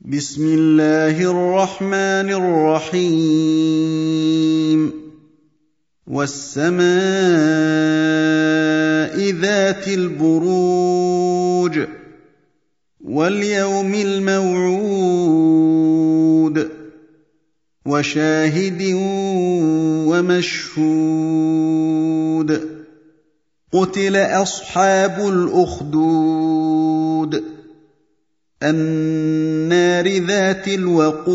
بسم الله الرحمن الرحيم. والسماء ذات البروج واليوم الموعود وشاهد ومشهود. قتل أصحاب الأخدود. النار ذات الوقود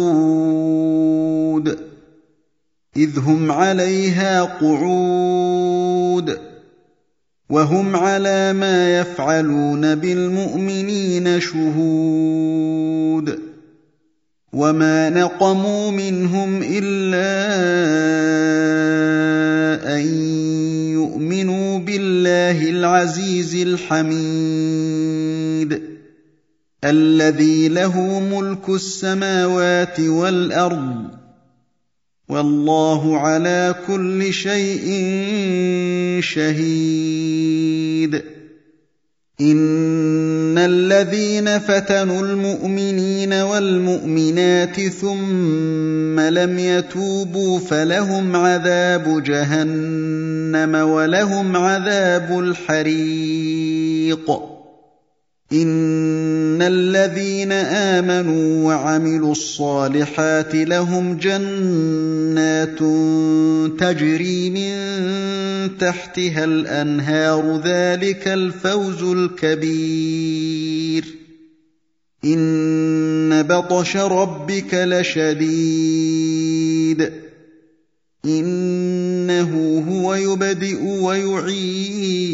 إذ هم عليها قعود وهم على ما يفعلون بالمؤمنين شهود. وما نقموا منهم إلا أن يؤمنوا بالله العزيز الحميد. الذي له ملك السماوات والأرض والله على كل شيء شهيد. إن الذين فتنوا المؤمنين والمؤمنات ثم لم يتوبوا فلهم عذاب جهنم ولهم عذاب الحريق. ان الذين امنوا وعملوا الصالحات لهم جنات تجري من تحتها الانهار ذلك الفوز الكبير ان بطش ربك لشديد انه هو يبدئ ويعيد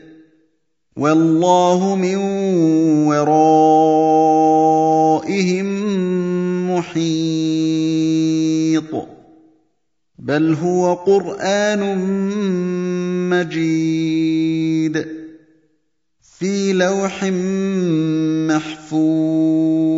والله من ورائهم محيط. بل هو قرآن مجيد في لوح محفوظ.